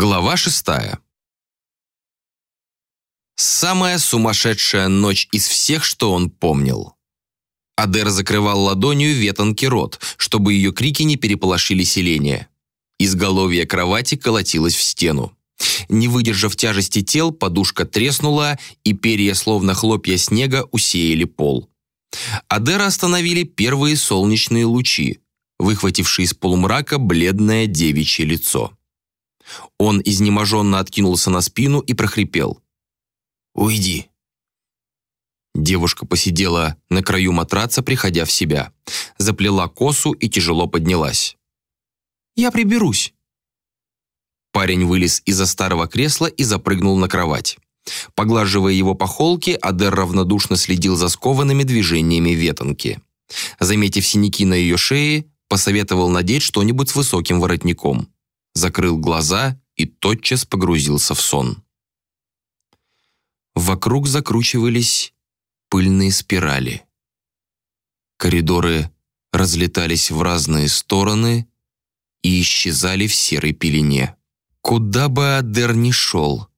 Глава шестая. Самая сумасшедшая ночь из всех, что он помнил. Адер закрывал ладонью ветонки рот, чтобы ее крики не переполошили селение. Изголовье кровати колотилось в стену. Не выдержав тяжести тел, подушка треснула, и перья, словно хлопья снега, усеяли пол. Адера остановили первые солнечные лучи, выхватившие из полумрака бледное девичье лицо. Он изнеможенно откинулся на спину и прохрипел. «Уйди». Девушка посидела на краю матраца, приходя в себя. Заплела косу и тяжело поднялась. «Я приберусь». Парень вылез из-за старого кресла и запрыгнул на кровать. Поглаживая его по холке, Адер равнодушно следил за скованными движениями ветонки. Заметив синяки на ее шее, посоветовал надеть что-нибудь с высоким воротником. Закрыл глаза и тотчас погрузился в сон. Вокруг закручивались пыльные спирали. Коридоры разлетались в разные стороны и исчезали в серой пелене. Куда бы Адер ни шел,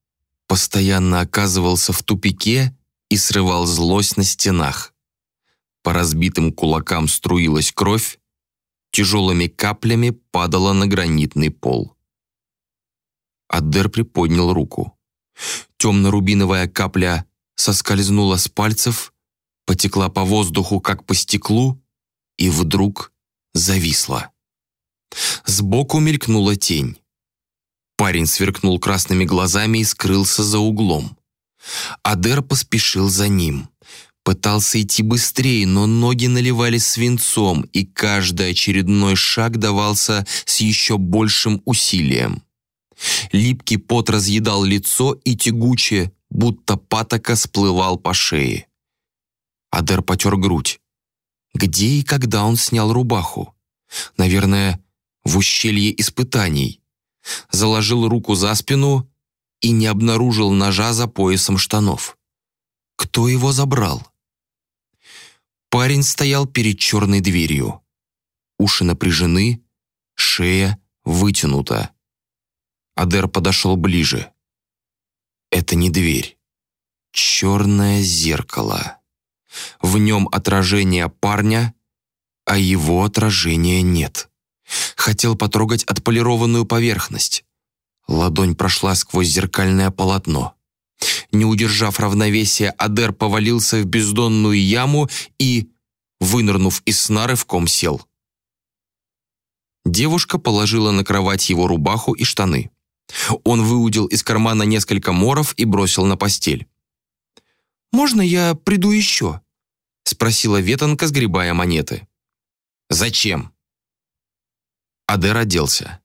постоянно оказывался в тупике и срывал злость на стенах. По разбитым кулакам струилась кровь, тяжелыми каплями падала на гранитный пол. Адер приподнял руку. Темно-рубиновая капля соскользнула с пальцев, потекла по воздуху, как по стеклу, и вдруг зависла. Сбоку мелькнула тень. Парень сверкнул красными глазами и скрылся за углом. Адер поспешил за ним. Пытался идти быстрее, но ноги наливались свинцом, и каждый очередной шаг давался с еще большим усилием. Липкий пот разъедал лицо и тягуче, будто патока сплывал по шее. Адер потер грудь. Где и когда он снял рубаху? Наверное, в ущелье испытаний. Заложил руку за спину и не обнаружил ножа за поясом штанов. Кто его забрал? Парень стоял перед черной дверью. Уши напряжены, шея вытянута. Адер подошел ближе. Это не дверь. Черное зеркало. В нем отражение парня, а его отражения нет. Хотел потрогать отполированную поверхность. Ладонь прошла сквозь зеркальное полотно. Не удержав равновесия, Адер повалился в бездонную яму и, вынырнув из сна, рывком сел. Девушка положила на кровать его рубаху и штаны. Он выудил из кармана несколько моров и бросил на постель. «Можно я приду еще?» — спросила Ветанка, сгребая монеты. «Зачем?» Адер оделся.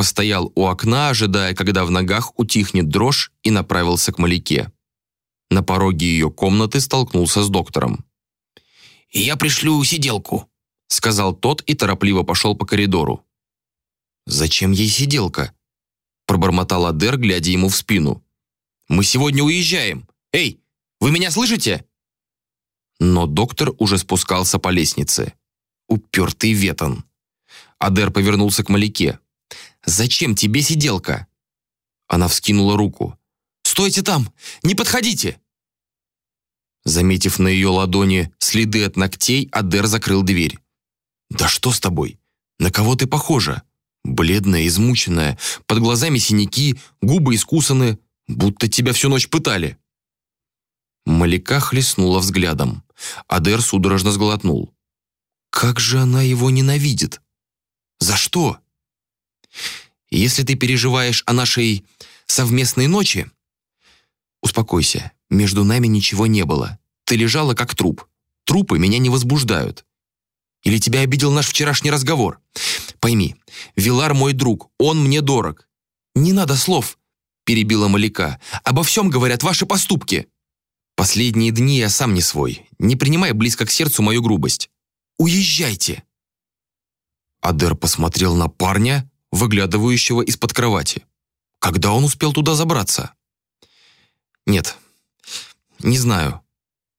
Постоял у окна, ожидая, когда в ногах утихнет дрожь, и направился к Маляке. На пороге ее комнаты столкнулся с доктором. «Я пришлю сиделку», — сказал тот и торопливо пошел по коридору. «Зачем ей сиделка?» пробормотал Адер, глядя ему в спину. «Мы сегодня уезжаем! Эй, вы меня слышите?» Но доктор уже спускался по лестнице. Упертый ветон. Адер повернулся к Маляке. «Зачем тебе сиделка?» Она вскинула руку. «Стойте там! Не подходите!» Заметив на ее ладони следы от ногтей, Адер закрыл дверь. «Да что с тобой? На кого ты похожа?» Бледная, измученная, под глазами синяки, губы искусаны, будто тебя всю ночь пытали. Маляка хлестнула взглядом. Адер судорожно сглотнул. Как же она его ненавидит? За что? Если ты переживаешь о нашей совместной ночи, успокойся, между нами ничего не было. Ты лежала как труп. Трупы меня не возбуждают. Или тебя обидел наш вчерашний разговор? Пойми, Вилар мой друг, он мне дорог. Не надо слов, перебила Маляка. Обо всем говорят ваши поступки. Последние дни я сам не свой. Не принимай близко к сердцу мою грубость. Уезжайте. Адер посмотрел на парня, выглядывающего из-под кровати. Когда он успел туда забраться? Нет, не знаю.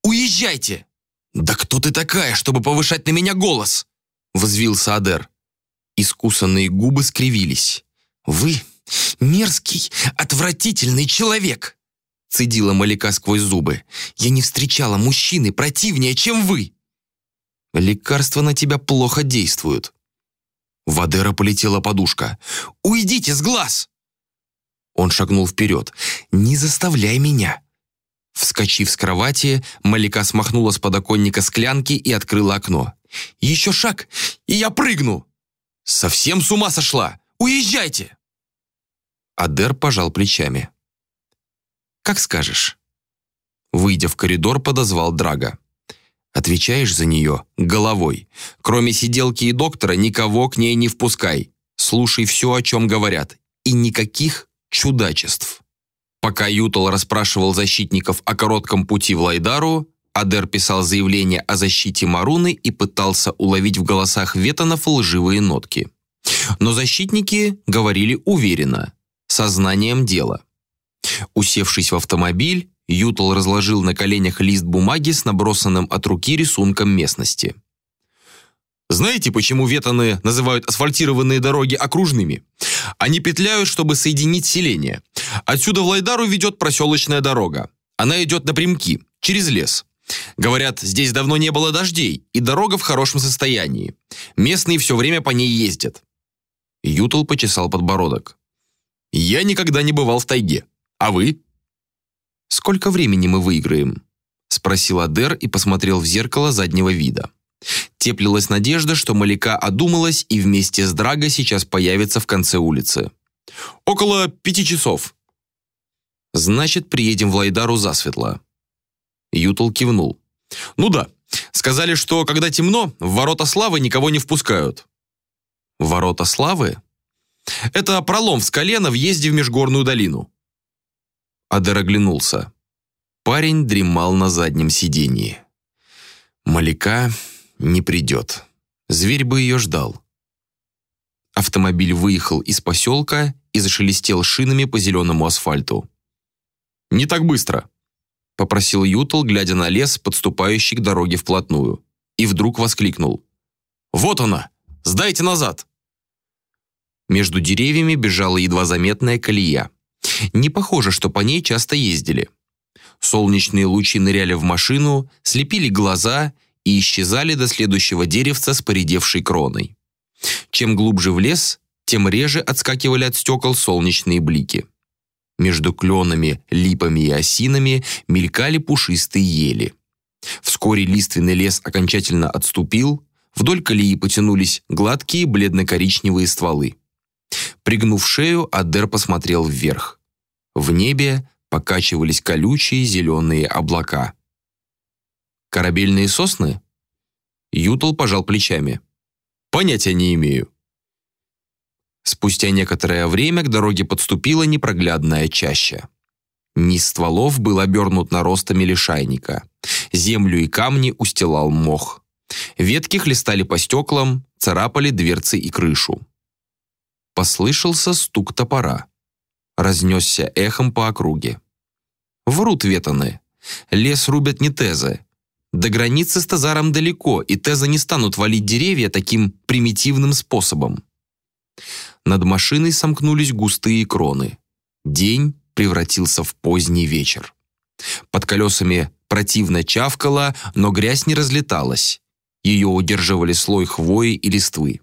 Уезжайте! «Да кто ты такая, чтобы повышать на меня голос?» — взвился Адер. Искусанные губы скривились. «Вы «Мерзкий, отвратительный человек!» Цедила Маляка сквозь зубы. «Я не встречала мужчины противнее, чем вы!» «Лекарства на тебя плохо действуют». В Адера полетела подушка. «Уйдите с глаз!» Он шагнул вперед. «Не заставляй меня!» Вскочив с кровати, Малика смахнула с подоконника склянки и открыла окно. «Еще шаг, и я прыгну!» «Совсем с ума сошла! Уезжайте!» Адер пожал плечами. «Как скажешь». Выйдя в коридор, подозвал Драга. «Отвечаешь за нее головой. Кроме сиделки и доктора, никого к ней не впускай. Слушай все, о чем говорят. И никаких чудачеств». Пока Ютал расспрашивал защитников о коротком пути в Лайдару, Адер писал заявление о защите Маруны и пытался уловить в голосах Ветанов лживые нотки. Но защитники говорили уверенно, сознанием дела. Усевшись в автомобиль, Ютал разложил на коленях лист бумаги с набросанным от руки рисунком местности. Знаете, почему ветаны называют асфальтированные дороги окружными? Они петляют, чтобы соединить селения. Отсюда в Лайдару ведет проселочная дорога. Она идет напрямки, через лес. Говорят, здесь давно не было дождей, и дорога в хорошем состоянии. Местные все время по ней ездят. Ютл почесал подбородок. Я никогда не бывал в тайге. А вы? Сколько времени мы выиграем? спросил Адер и посмотрел в зеркало заднего вида. Теплилась надежда, что Малика одумалась и вместе с Драго сейчас появится в конце улицы. Около пяти часов. Значит, приедем в Лайдару засветло. Ютл кивнул. «Ну да. Сказали, что когда темно, в ворота славы никого не впускают». «Ворота славы?» «Это пролом в скале на въезде в Межгорную долину». Адер оглянулся. Парень дремал на заднем сиденье. Малика не придет. Зверь бы ее ждал. Автомобиль выехал из поселка и зашелестел шинами по зеленому асфальту. «Не так быстро», попросил Ютл, глядя на лес, подступающий к дороге вплотную. И вдруг воскликнул. «Вот она! Сдайте назад!» Между деревьями бежала едва заметная колея. Не похоже, что по ней часто ездили. Солнечные лучи ныряли в машину, слепили глаза и исчезали до следующего деревца с поредевшей кроной. Чем глубже в лес, тем реже отскакивали от стекол солнечные блики. Между кленами, липами и осинами мелькали пушистые ели. Вскоре лиственный лес окончательно отступил, вдоль колеи потянулись гладкие бледно-коричневые стволы. Пригнув шею, Адер посмотрел вверх. В небе покачивались колючие зеленые облака. «Корабельные сосны?» Ютл пожал плечами. «Понятия не имею. Спустя некоторое время к дороге подступила непроглядная чаща. Низ стволов был обернут наростами лишайника. Землю и камни устилал мох. Ветки хлестали по стеклам, царапали дверцы и крышу. Послышался стук топора. Разнесся эхом по округе. Врут ветаны. Лес рубят не тезы. До границы с Тазаром далеко, и тезы не станут валить деревья таким примитивным способом. Над машиной сомкнулись густые кроны. День превратился в поздний вечер. Под колесами противно чавкало, но грязь не разлеталась. Ее удерживали слой хвои и листвы.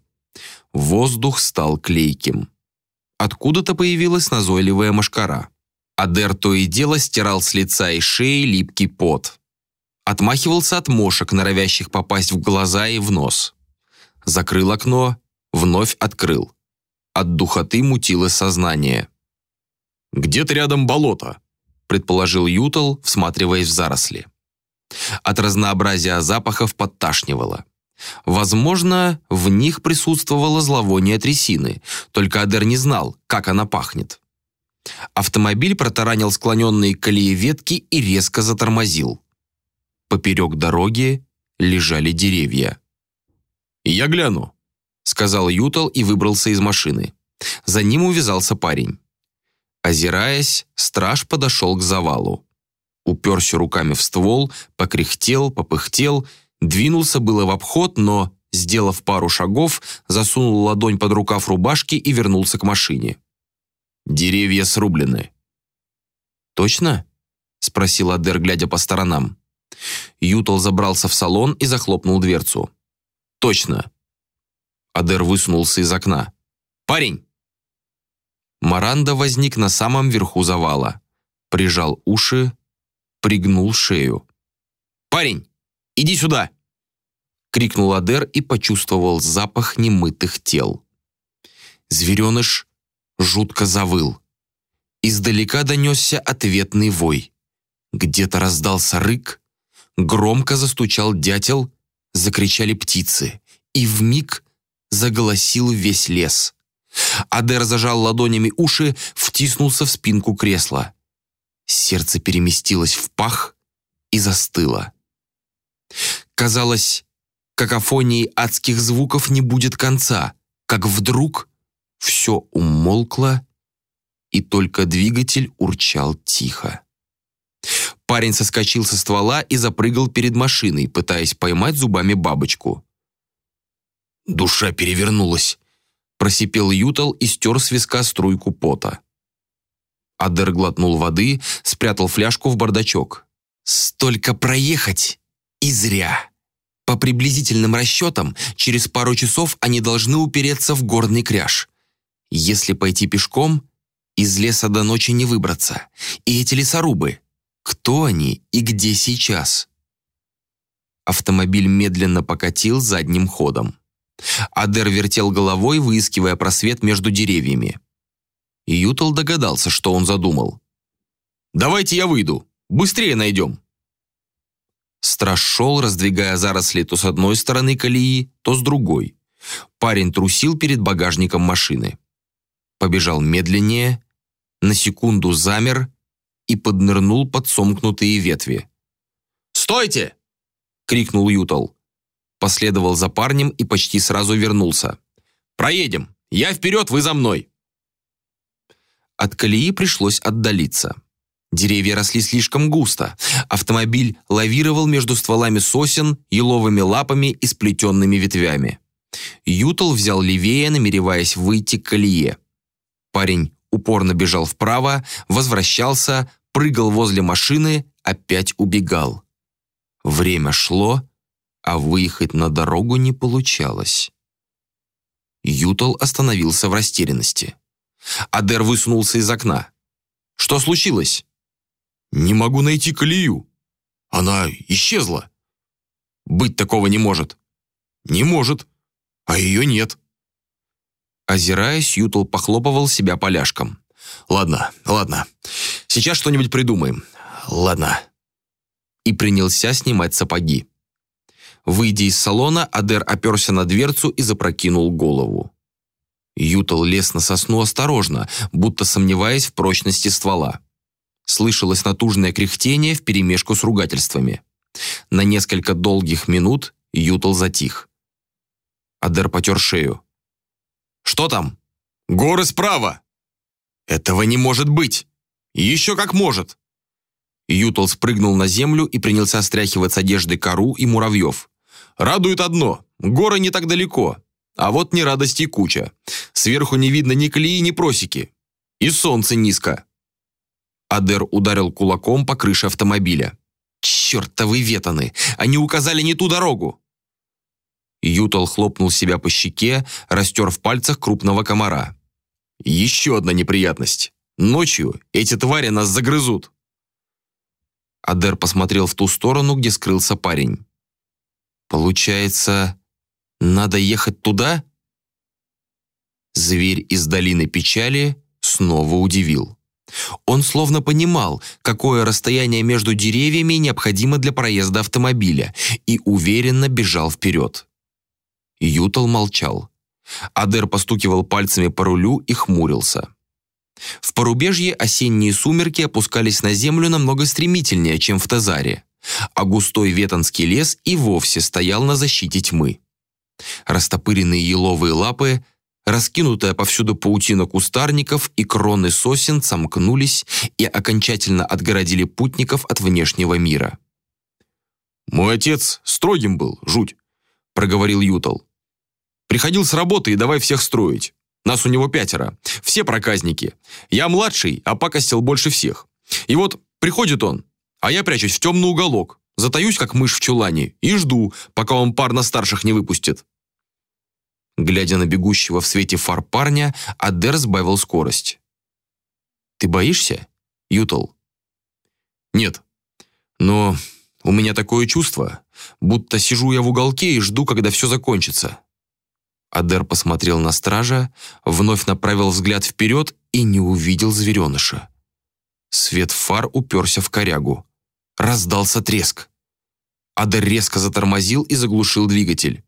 Воздух стал клейким. Откуда-то появилась назойливая мошкара. Адер то и дело стирал с лица и шеи липкий пот. Отмахивался от мошек, норовящих попасть в глаза и в нос. Закрыл окно, вновь открыл. От духоты мутило сознание. «Где-то рядом болото», — предположил Ютал, всматриваясь в заросли. От разнообразия запахов подташнивало. Возможно, в них присутствовало зловоние трясины, только Адер не знал, как она пахнет. Автомобиль протаранил склоненные к колее ветки и резко затормозил. Поперек дороги лежали деревья. «Я гляну», сказал Ютал и выбрался из машины. За ним увязался парень. Озираясь, страж подошел к завалу. Уперся руками в ствол, покряхтел, попыхтел, двинулся было в обход, но, сделав пару шагов, засунул ладонь под рукав рубашки и вернулся к машине. Деревья срублены». «Точно?» — спросил Адер, глядя по сторонам. Ютал забрался в салон и захлопнул дверцу. «Точно». Адер высунулся из окна. «Парень!» Маранда возник на самом верху завала. Прижал уши, пригнул шею. «Парень, иди сюда!» Крикнул Адер и почувствовал запах немытых тел. Звереныш жутко завыл. Издалека донесся ответный вой. Где-то раздался рык, громко застучал дятел, закричали птицы, и вмиг заголосил весь лес. Адер зажал ладонями уши, втиснулся в спинку кресла. Сердце переместилось в пах и застыло. Казалось, какофонии адских звуков не будет конца, как вдруг все умолкло, и только двигатель урчал тихо. Парень соскочил со ствола и запрыгал перед машиной, пытаясь поймать зубами бабочку. Душа перевернулась. Просипел Ютал и стер с виска струйку пота. Адер глотнул воды, спрятал фляжку в бардачок. «Столько проехать! И зря!» По приблизительным расчетам, через пару часов они должны упереться в горный кряж. Если пойти пешком, из леса до ночи не выбраться. И эти лесорубы, кто они и где сейчас? Автомобиль медленно покатил задним ходом. Адер вертел головой, выискивая просвет между деревьями. Ютал догадался, что он задумал. «Давайте я выйду. Быстрее найдем». Страж шел, раздвигая заросли то с одной стороны колеи, то с другой. Парень трусил перед багажником машины. Побежал медленнее, на секунду замер и поднырнул под сомкнутые ветви. «Стойте!» — крикнул Ютал. Последовал за парнем и почти сразу вернулся. «Проедем! Я вперед, вы за мной!» От колеи пришлось отдалиться. Деревья росли слишком густо. Автомобиль лавировал между стволами сосен, еловыми лапами и сплетенными ветвями. Ютал взял левее, намереваясь выйти к колее. Парень упорно бежал вправо, возвращался, прыгал возле машины, опять убегал. Время шло, а выехать на дорогу не получалось. Ютал остановился в растерянности. Адер высунулся из окна. «Что случилось?» «Не могу найти колею. Она исчезла». «Быть такого не может». «Не может. А ее нет». Озираясь, Ютал похлопывал себя поляшком. «Ладно, ладно. Сейчас что-нибудь придумаем. Ладно». И принялся снимать сапоги. Выйдя из салона, Адер оперся на дверцу и запрокинул голову. Ютал лез на сосну осторожно, будто сомневаясь в прочности ствола. Слышалось натужное кряхтение вперемешку с ругательствами. На несколько долгих минут Ютал затих. Адер потер шею. «Что там?» «Горы справа!» «Этого не может быть!» «Еще как может!» Ютал спрыгнул на землю и принялся стряхивать с одежды кору и муравьев. Радует одно – горы не так далеко. А вот не радости куча. Сверху не видно ни колеи, ни просеки. И солнце низко. Адер ударил кулаком по крыше автомобиля. «Чертовы ветаны! Они указали не ту дорогу!» Ютал хлопнул себя по щеке, растер в пальцах крупного комара. «Еще одна неприятность. Ночью эти твари нас загрызут!» Адер посмотрел в ту сторону, где скрылся парень. Получается, надо ехать туда? Зверь из долины печали снова удивил. Он словно понимал, какое расстояние между деревьями необходимо для проезда автомобиля, и уверенно бежал вперед. Ютал молчал. Адер постукивал пальцами по рулю и хмурился. В порубежье осенние сумерки опускались на землю намного стремительнее, чем в Тазаре а густой ветонский лес и вовсе стоял на защите тьмы. Растопыренные еловые лапы, раскинутая повсюду паутина кустарников и кроны сосен сомкнулись и окончательно отгородили путников от внешнего мира. «Мой отец строгим был, жуть», — проговорил Ютал. «Приходил с работы и давай всех строить. Нас у него пятеро. Все проказники. Я младший, а пакостил больше всех. И вот приходит он, а я прячусь в темный уголок, затаюсь, как мышь в чулане, и жду, пока он пар на старших не выпустит. Глядя на бегущего в свете фар парня, Адер сбавил скорость. «Ты боишься, Ютал?» «Нет. Но у меня такое чувство, будто сижу я в уголке и жду, когда все закончится». Адер посмотрел на стража, вновь направил взгляд вперед и не увидел звереныша. Свет фар уперся в корягу. Раздался треск. Адер резко затормозил и заглушил двигатель.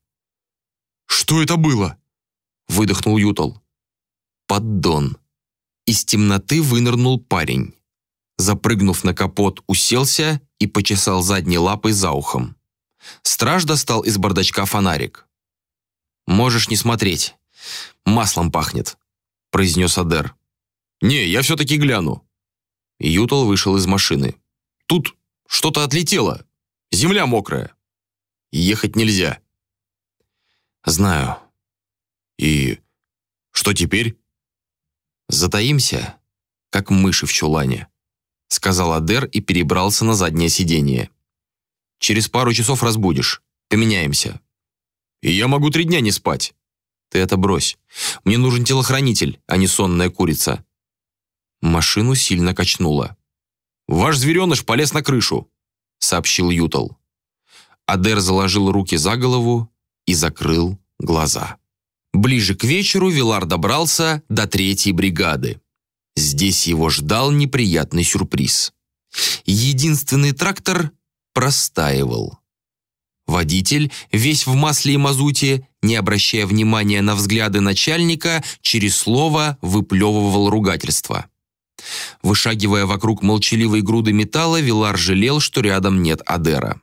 «Что это было?» — выдохнул Ютал. «Поддон». Из темноты вынырнул парень. Запрыгнув на капот, уселся и почесал задней лапой за ухом. Страж достал из бардачка фонарик. «Можешь не смотреть. Маслом пахнет», — произнес Адер. «Не, я все-таки гляну». Ютал вышел из машины. «Тут что-то отлетело. Земля мокрая. Ехать нельзя». «Знаю». «И что теперь?» «Затаимся, как мыши в чулане», — сказал Адер и перебрался на заднее сиденье. «Через пару часов разбудишь. Поменяемся». И я могу три дня не спать. Ты это брось. Мне нужен телохранитель, а не сонная курица. Машину сильно качнуло. «Ваш звереныш полез на крышу», — сообщил Ютал. Адер заложил руки за голову и закрыл глаза. Ближе к вечеру Вилар добрался до третьей бригады. Здесь его ждал неприятный сюрприз. Единственный трактор простаивал. Водитель, весь в масле и мазуте, не обращая внимания на взгляды начальника, через слово выплевывал ругательство. Вышагивая вокруг молчаливой груды металла, Вилар жалел, что рядом нет Адера.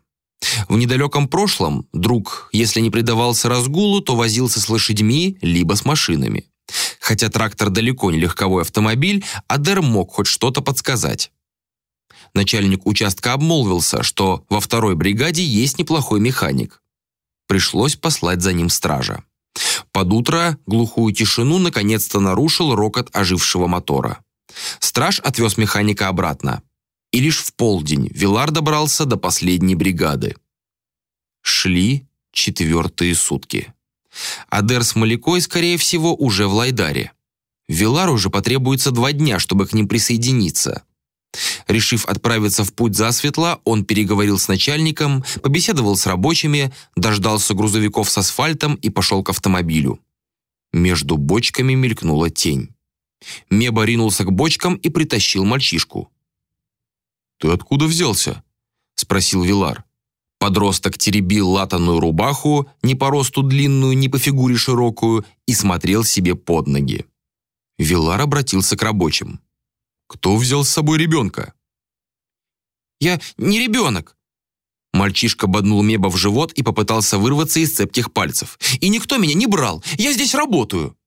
В недалеком прошлом друг, если не предавался разгулу, то возился с лошадьми либо с машинами. Хотя трактор далеко не легковой автомобиль, Адер мог хоть что-то подсказать. Начальник участка обмолвился, что во второй бригаде есть неплохой механик. Пришлось послать за ним стража. Под утро глухую тишину наконец-то нарушил рокот ожившего мотора. Страж отвез механика обратно. И лишь в полдень Вилар добрался до последней бригады. Шли четвертые сутки. Адер с Малякой, скорее всего, уже в Лайдаре. Вилару уже потребуется два дня, чтобы к ним присоединиться. Решив отправиться в путь засветло, он переговорил с начальником, побеседовал с рабочими, дождался грузовиков с асфальтом и пошел к автомобилю. Между бочками мелькнула тень. Меба ринулся к бочкам и притащил мальчишку. «Ты откуда взялся?» — спросил Вилар. Подросток теребил латаную рубаху, не по росту длинную, не по фигуре широкую, и смотрел себе под ноги. Вилар обратился к рабочим. Кто взял с собой ребенка?» «Я не ребенок!» Мальчишка боднул Меба в живот и попытался вырваться из цепких пальцев. «И никто меня не брал! Я здесь работаю!»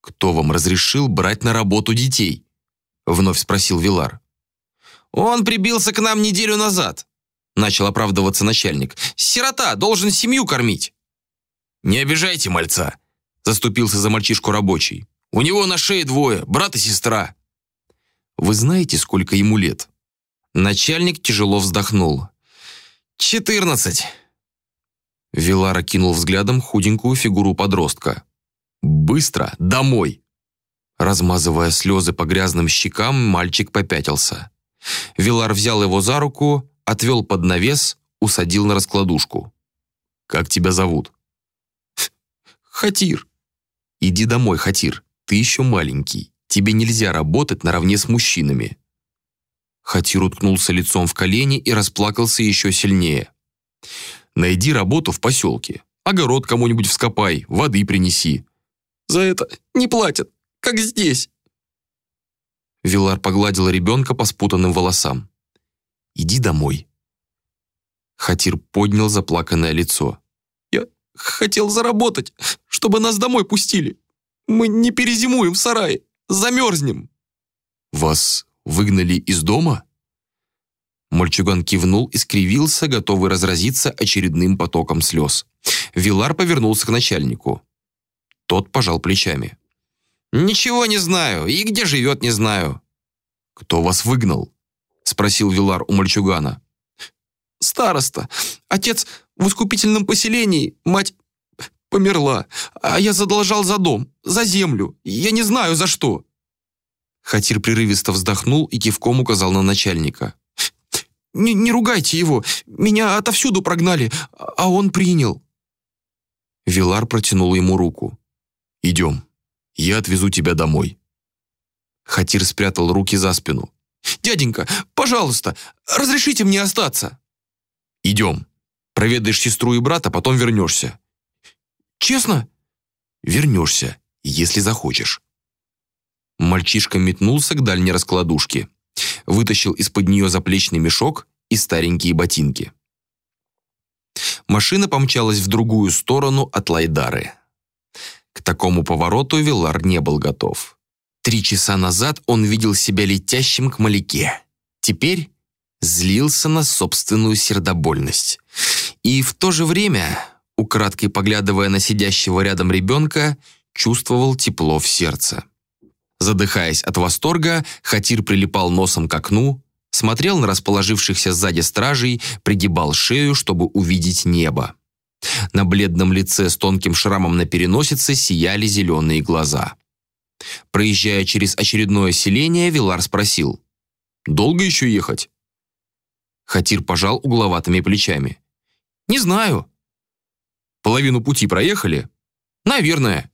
«Кто вам разрешил брать на работу детей?» Вновь спросил Вилар. «Он прибился к нам неделю назад», начал оправдываться начальник. «Сирота, должен семью кормить». «Не обижайте мальца», заступился за мальчишку рабочий. «У него на шее двое, брат и сестра». Вы знаете, сколько ему лет?» Начальник тяжело вздохнул. «Четырнадцать». Вилара кинул взглядом худенькую фигуру подростка. «Быстро! Домой!» Размазывая слезы по грязным щекам, мальчик попятился. Вилар взял его за руку, отвел под навес, усадил на раскладушку. «Как тебя зовут?» «Хатир». «Иди домой, Хатир, ты еще маленький». Тебе нельзя работать наравне с мужчинами». Хатир уткнулся лицом в колени и расплакался еще сильнее. «Найди работу в поселке. Огород кому-нибудь вскопай, воды принеси». «За это не платят, как здесь». Вилар погладил ребенка по спутанным волосам. «Иди домой». Хатир поднял заплаканное лицо. «Я хотел заработать, чтобы нас домой пустили. Мы не перезимуем в сарае». Замерзнем!» «Вас выгнали из дома?» Мальчуган кивнул и скривился, готовый разразиться очередным потоком слез. Вилар повернулся к начальнику. Тот пожал плечами. «Ничего не знаю, и где живет, не знаю». «Кто вас выгнал?» — спросил Вилар у мальчугана. «Староста. Отец в искупительном поселении, мать померла, а я задолжал за дом, за землю. Я не знаю, за что». Хатир прерывисто вздохнул и кивком указал на начальника. «Не, не ругайте его, меня отовсюду прогнали, а он принял». Вилар протянул ему руку. «Идем, я отвезу тебя домой». Хатир спрятал руки за спину. «Дяденька, пожалуйста, разрешите мне остаться». «Идем. Проведаешь сестру и брата, потом вернешься». «Честно?» «Вернешься, если захочешь». Мальчишка метнулся к дальней раскладушке, вытащил из-под нее заплечный мешок и старенькие ботинки. Машина помчалась в другую сторону от Лайдары. К такому повороту Вилар не был готов. Три часа назад он видел себя летящим к Маляке. Теперь злился на собственную сердобольность. И в то же время, украдкой поглядывая на сидящего рядом ребенка, чувствовал тепло в сердце. Задыхаясь от восторга, Хатир прилипал носом к окну, смотрел на расположившихся сзади стражей, пригибал шею, чтобы увидеть небо. На бледном лице с тонким шрамом на переносице сияли зеленые глаза. Проезжая через очередное селение, Вилар спросил. «Долго еще ехать?» Хатир пожал угловатыми плечами. «Не знаю». «Половину пути проехали?» «Наверное».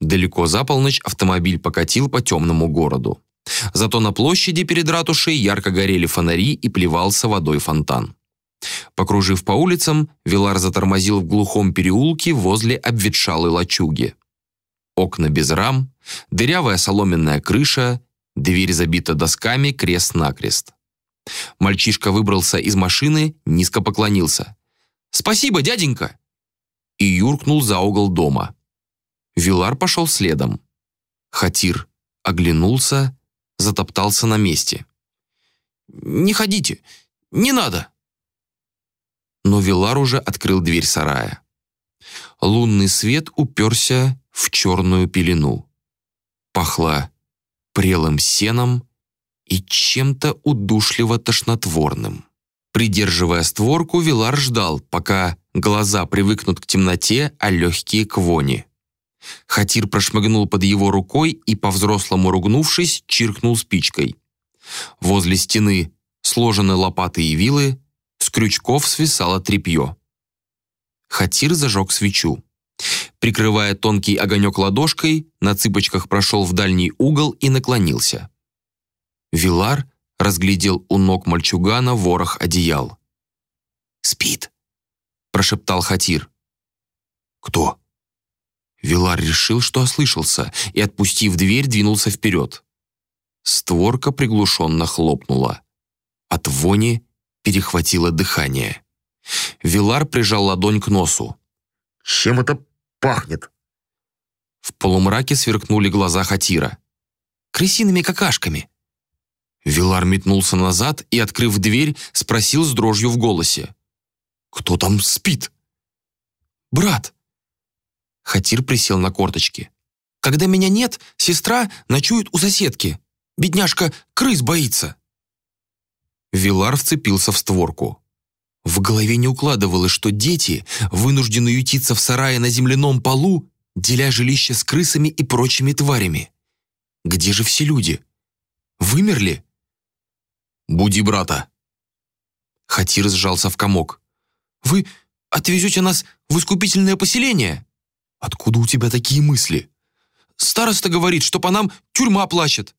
Далеко за полночь автомобиль покатил по темному городу. Зато на площади перед ратушей ярко горели фонари и плевался водой фонтан. Покружив по улицам, Вилар затормозил в глухом переулке возле обветшалой лачуги. Окна без рам, дырявая соломенная крыша, дверь забита досками крест-накрест. Мальчишка выбрался из машины, низко поклонился. «Спасибо, дяденька!» И юркнул за угол дома. Вилар пошел следом. Хатир оглянулся, затоптался на месте. «Не ходите, не надо!» Но Вилар уже открыл дверь сарая. Лунный свет уперся в черную пелену. Пахло прелым сеном и чем-то удушливо-тошнотворным. Придерживая створку, Вилар ждал, пока глаза привыкнут к темноте, а легкие к вони. Хатир прошмыгнул под его рукой и, по-взрослому ругнувшись, чиркнул спичкой. Возле стены сложены лопаты и вилы, с крючков свисало тряпье. Хатир зажег свечу. Прикрывая тонкий огонек ладошкой, на цыпочках прошел в дальний угол и наклонился. Вилар разглядел у ног мальчугана ворох одеял. «Спит», — прошептал Хатир. «Кто?» Вилар решил, что ослышался, и, отпустив дверь, двинулся вперед. Створка приглушенно хлопнула. От вони перехватило дыхание. Вилар прижал ладонь к носу. «Чем это пахнет?» В полумраке сверкнули глаза Хатира. «Крысиными какашками». Вилар метнулся назад и, открыв дверь, спросил с дрожью в голосе. «Кто там спит?» «Брат», Хатир присел на корточки. «Когда меня нет, сестра ночует у соседки. Бедняжка крыс боится». Вилар вцепился в створку. В голове не укладывалось, что дети вынуждены ютиться в сарае на земляном полу, деля жилище с крысами и прочими тварями. Где же все люди? Вымерли? «Буди брата!» Хатир сжался в комок. «Вы отвезете нас в искупительное поселение?» Откуда у тебя такие мысли? Староста говорит, что по нам тюрьма плачет.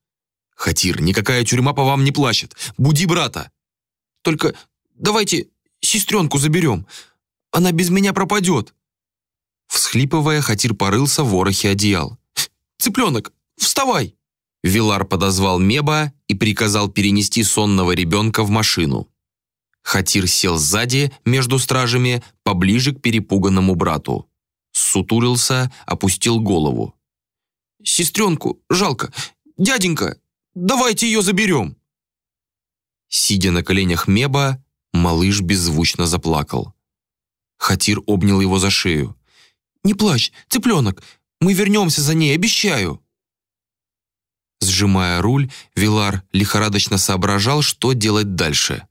Хатир, никакая тюрьма по вам не плачет. Буди брата. Только давайте сестренку заберем. Она без меня пропадет. Всхлипывая, Хатир порылся в ворохе одеял. «Цыпленок, вставай!» Вилар подозвал Меба и приказал перенести сонного ребенка в машину. Хатир сел сзади, между стражами, поближе к перепуганному брату сутурился, опустил голову. «Сестренку жалко. Дяденька, давайте ее заберем!» Сидя на коленях Меба, малыш беззвучно заплакал. Хатир обнял его за шею. «Не плачь, цыпленок, Мы вернемся за ней, обещаю!» Сжимая руль, Вилар лихорадочно соображал, что делать дальше.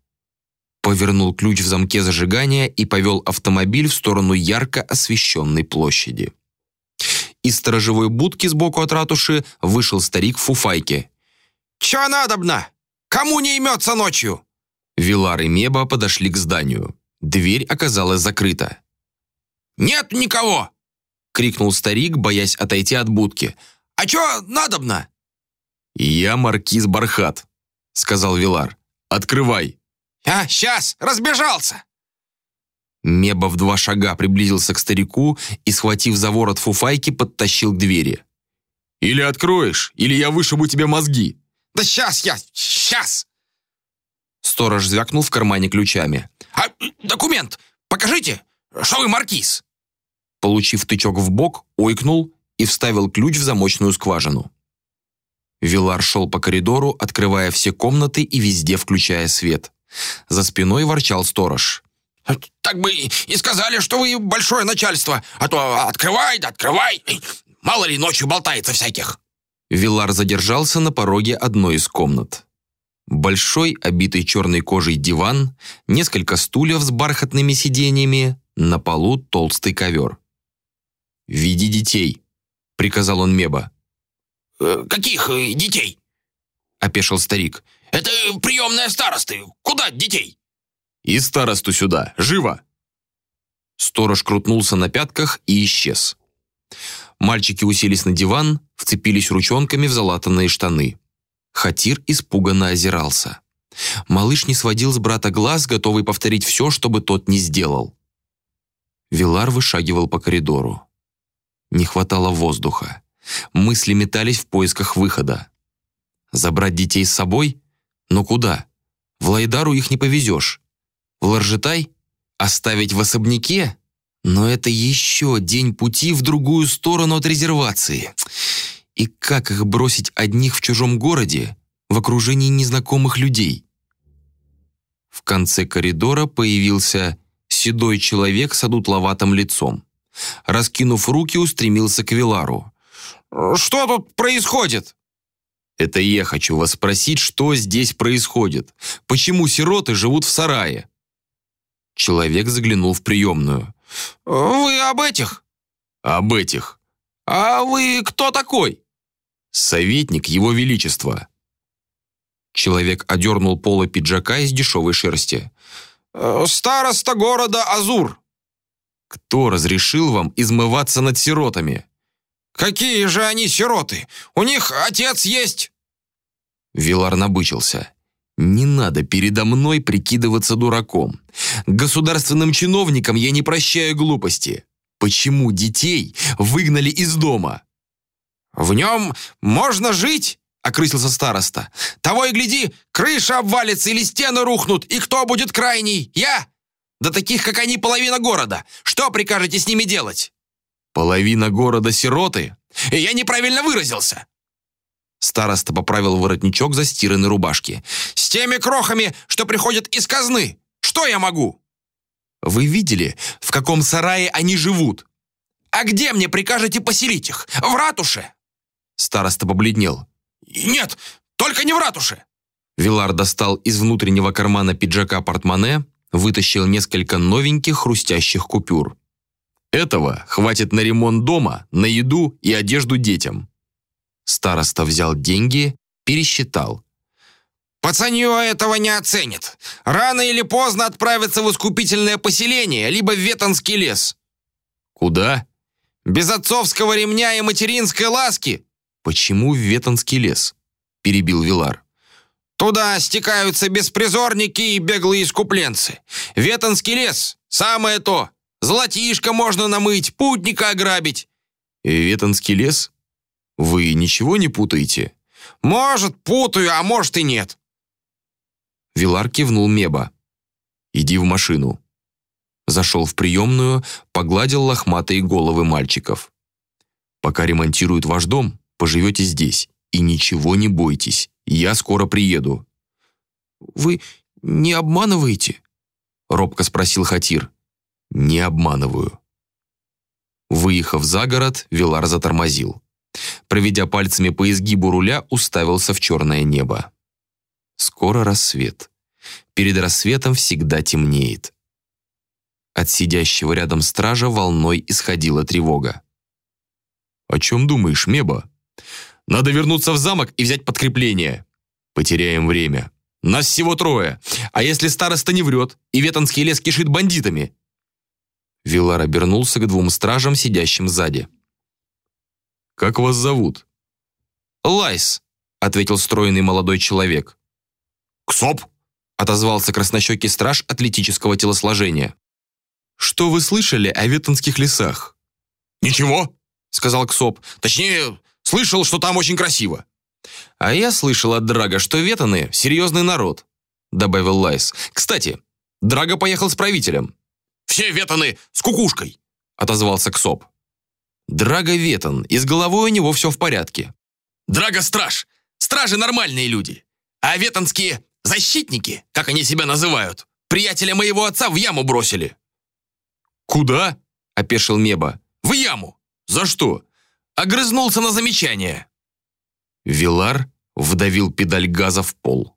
Повернул ключ в замке зажигания и повел автомобиль в сторону ярко освещенной площади. Из сторожевой будки сбоку от ратуши вышел старик в фуфайке. «Чё надобно? Кому не имется ночью?» Вилар и Меба подошли к зданию. Дверь оказалась закрыта. «Нет никого!» — крикнул старик, боясь отойти от будки. «А чё надобно?» «Я маркиз Бархат», — сказал Вилар. «Открывай». «А, сейчас, разбежался!» Меба в два шага приблизился к старику и, схватив за ворот фуфайки, подтащил к двери. «Или откроешь, или я вышибу тебе мозги!» «Да сейчас я, сейчас!» Сторож звякнул в кармане ключами. «А документ? Покажите, что вы маркиз!» Получив тычок в бок, ойкнул и вставил ключ в замочную скважину. Вилар шел по коридору, открывая все комнаты и везде включая свет. За спиной ворчал сторож. «Так бы и сказали, что вы большое начальство, а то открывай да открывай, мало ли ночью болтается всяких». Вилар задержался на пороге одной из комнат. Большой, обитый черной кожей диван, несколько стульев с бархатными сиденьями, на полу толстый ковер. «Веди детей», — приказал он Меба. «Э, «Каких э, детей?» — опешил старик. «Это приемная старосты. Куда детей?» «И старосту сюда. Живо!» Сторож крутнулся на пятках и исчез. Мальчики уселись на диван, вцепились ручонками в залатанные штаны. Хатир испуганно озирался. Малыш не сводил с брата глаз, готовый повторить все, чтобы тот не сделал. Вилар вышагивал по коридору. Не хватало воздуха. Мысли метались в поисках выхода. Забрать детей с собой? Но куда? В Лайдару их не повезешь. В Ларжетай? Оставить в особняке? Но это еще день пути в другую сторону от резервации. И как их бросить одних в чужом городе, в окружении незнакомых людей? В конце коридора появился седой человек с одутловатым лицом. Раскинув руки, устремился к Вилару. «Что тут происходит?» «Это я хочу вас спросить, что здесь происходит? Почему сироты живут в сарае?» Человек заглянул в приемную. «Вы об этих?» «Об этих». «А вы кто такой?» «Советник Его Величества». Человек одернул поло пиджака из дешевой шерсти. «Староста города Азур». «Кто разрешил вам измываться над сиротами?» «Какие же они сироты? У них отец есть!» Вилар набычился. «Не надо передо мной прикидываться дураком. Государственным чиновникам я не прощаю глупости. Почему детей выгнали из дома?» «В нем можно жить?» — окрысился староста. «Того и гляди, крыша обвалится или стены рухнут, и кто будет крайний? Я? Да таких, как они, половина города. Что прикажете с ними делать?» «Половина города сироты?» «Я неправильно выразился!» Староста поправил воротничок застиранной рубашки. «С теми крохами, что приходят из казны, что я могу?» «Вы видели, в каком сарае они живут?» «А где мне прикажете поселить их? В ратуше?» Староста побледнел. «Нет, только не в ратуше!» Вилар достал из внутреннего кармана пиджака портмоне, вытащил несколько новеньких хрустящих купюр. Этого хватит на ремонт дома, на еду и одежду детям. Староста взял деньги, пересчитал. «Пацанье этого не оценит. Рано или поздно отправится в искупительное поселение, либо в Ветонский лес». «Куда?» «Без отцовского ремня и материнской ласки». «Почему в Ветонский лес?» – перебил Вилар. «Туда стекаются беспризорники и беглые искупленцы. Ветонский лес – самое то. Золотишко можно намыть, путника ограбить». «Ветонский лес? Вы ничего не путаете?» «Может, путаю, а может и нет». Вилар кивнул Меба. «Иди в машину». Зашел в приемную, погладил лохматые головы мальчиков. «Пока ремонтируют ваш дом, поживете здесь. И ничего не бойтесь, я скоро приеду». «Вы не обманываете?» робко спросил Хатир. «Не обманываю». Выехав за город, Вилар затормозил. Проведя пальцами по изгибу руля, уставился в черное небо. Скоро рассвет. Перед рассветом всегда темнеет. От сидящего рядом стража волной исходила тревога. «О чем думаешь, Меба? Надо вернуться в замок и взять подкрепление. Потеряем время. Нас всего трое. А если староста не врет, и Ветонский лес кишит бандитами?» Вилар обернулся к двум стражам, сидящим сзади. «Как вас зовут?» «Лайс», — ответил стройный молодой человек. «Ксоп», — отозвался краснощекий страж атлетического телосложения. «Что вы слышали о Ветонских лесах?» «Ничего», — сказал Ксоп. «Точнее, слышал, что там очень красиво». «А я слышал от Драга, что Ветоны — серьезный народ», — добавил Лайс. «Кстати, Драга поехал с правителем». «Все Ветоны с кукушкой», — отозвался Ксоп. Драга Ветон, и с головой у него все в порядке. «Драга Страж! Стражи нормальные люди! А ветонские защитники, как они себя называют, приятеля моего отца в яму бросили!» «Куда?» — опешил Меба. «В яму!» «За что?» «Огрызнулся на замечание!» Вилар вдавил педаль газа в пол.